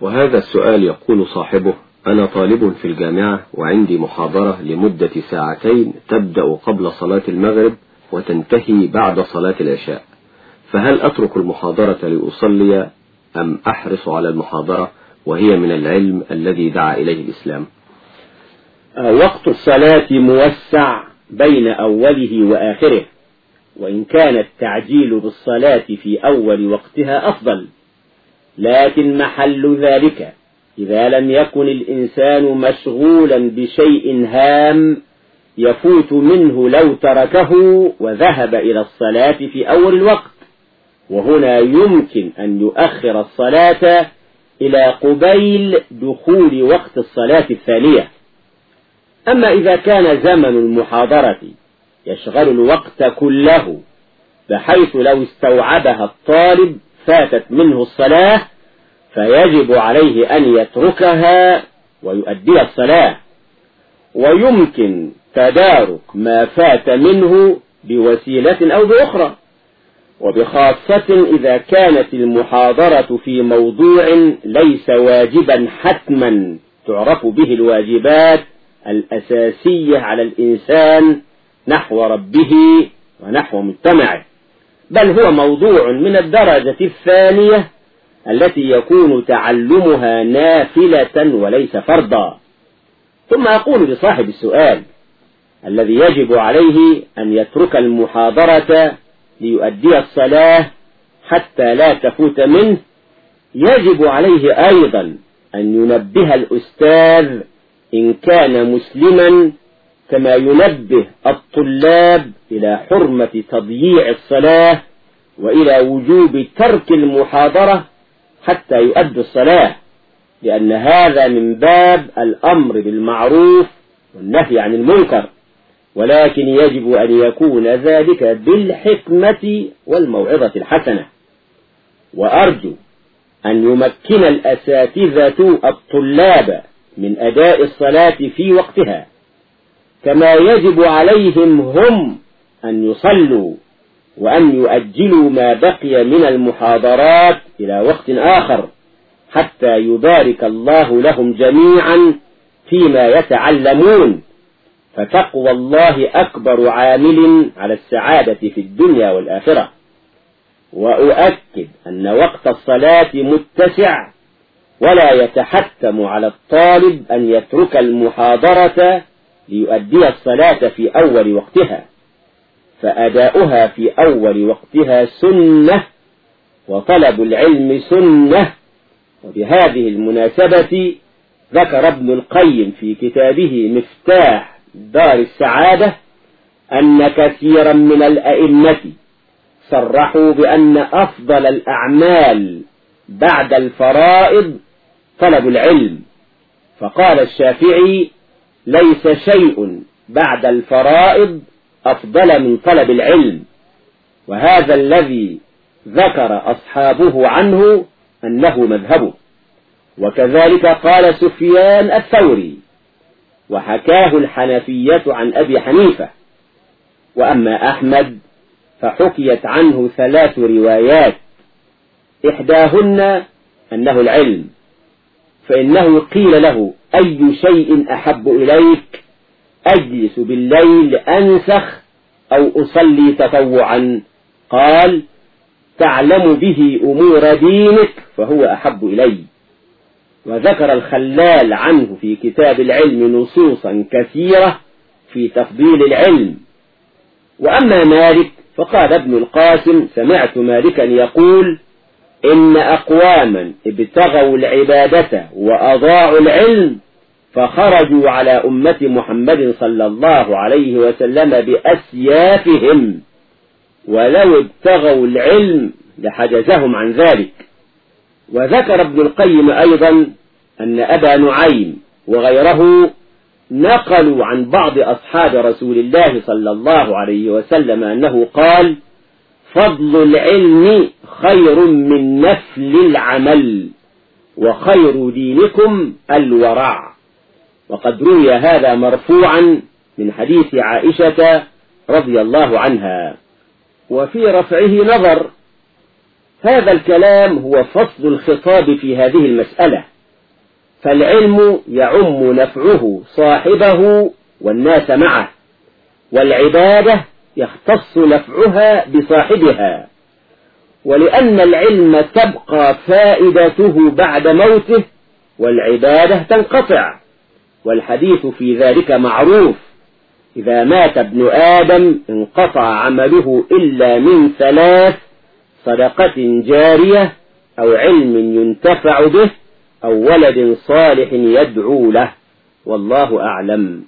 وهذا السؤال يقول صاحبه أنا طالب في الجامعة وعندي محاضرة لمدة ساعتين تبدأ قبل صلاة المغرب وتنتهي بعد صلاة العشاء. فهل أترك المحاضرة لأصلي أم أحرص على المحاضرة وهي من العلم الذي دعا إليه الإسلام؟ وقت الصلاة موسع بين أوله وآخره وإن كان التعجيل بالصلاة في أول وقتها أفضل. لكن محل ذلك إذا لم يكن الإنسان مشغولا بشيء هام يفوت منه لو تركه وذهب إلى الصلاة في أول الوقت. وهنا يمكن أن يؤخر الصلاة إلى قبيل دخول وقت الصلاة الثانية. أما إذا كان زمن المحاضرة يشغل الوقت كله بحيث لو استوعبها الطالب فاتت منه الصلاة فيجب عليه أن يتركها ويؤدي الصلاة. ويمكن تدارك ما فات منه بوسيلة أو بأخرى. وبخاصة إذا كانت المحاضرة في موضوع ليس واجبا حتما تعرف به الواجبات الأساسية على الإنسان نحو ربه ونحو مجتمعه. بل هو موضوع من الدرجة الثانية التي يكون تعلمها نافلة وليس فرضا. ثم أقول لصاحب السؤال الذي يجب عليه أن يترك المحاضرة ليؤدي الصلاة حتى لا تفوت منه يجب عليه أيضا أن ينبه الأستاذ إن كان مسلما كما ينبه الطلاب إلى حرمة تضييع الصلاة وإلى وجوب ترك المحاضرة حتى يؤدوا الصلاة لأن هذا من باب الأمر بالمعروف والنهي عن المنكر. ولكن يجب أن يكون ذلك بالحكمة والموعظة الحسنة. وأرجو أن يمكن الأساتذة الطلاب من أداء الصلاة في وقتها. كما يجب عليهم هم أن يصلوا وأن يؤجلوا ما بقي من المحاضرات إلى وقت آخر حتى يبارك الله لهم جميعا فيما يتعلمون. فتقوى الله أكبر عامل على السعادة في الدنيا والآخرة. وأؤكد أن وقت الصلاة متسع ولا يتحتم على الطالب أن يترك المحاضرة ليؤدي الصلاة في أول وقتها فأداؤها في أول وقتها سنة وطلب العلم سنة. وبهذه المناسبة ذكر ابن القيم في كتابه مفتاح دار السعادة أن كثيرا من الأئمة صرحوا بأن أفضل الأعمال بعد الفرائض طلب العلم. فقال الشافعي ليس شيء بعد الفرائض أفضل من طلب العلم. وهذا الذي ذكر أصحابه عنه أنه مذهبه. وكذلك قال سفيان الثوري وحكاه الحنفية عن أبي حنيفة. وأما أحمد فحكيت عنه ثلاث روايات. إحداهن أنه العلم فإنه قيل له أي شيء أحب إليك أجلس بالليل أنسخ أو أصلي تطوعا. قال تعلم به أمور دينك فهو أحب إلي. وذكر الخلال عنه في كتاب العلم نصوصا كثيرة في تفضيل العلم. وأما مالك فقال ابن القاسم سمعت مالكا يقول إن أقواما ابتغوا العبادة وأضاعوا العلم فخرجوا على أمة محمد صلى الله عليه وسلم بأسيافهم ولو ابتغوا العلم لحجزهم عن ذلك. وذكر ابن القيم أيضا أن أبا نعيم وغيره نقلوا عن بعض أصحاب رسول الله صلى الله عليه وسلم أنه قال فضل العلم خير من نفل العمل وخير دينكم الورع. وقد روي هذا مرفوعا من حديث عائشة رضي الله عنها. وفي رفعه نظر هذا الكلام هو فصل الخطاب في هذه المسألة. فالعلم يعم نفعه صاحبه والناس معه والعبادة يختص نفعها بصاحبها. ولأن العلم تبقى فائدته بعد موته والعبادة تنقطع. والحديث في ذلك معروف. إذا مات ابن آدم انقطع عمله إلا من ثلاث صدقة جارية أو علم ينتفع به أو ولد صالح يدعو له. والله أعلم.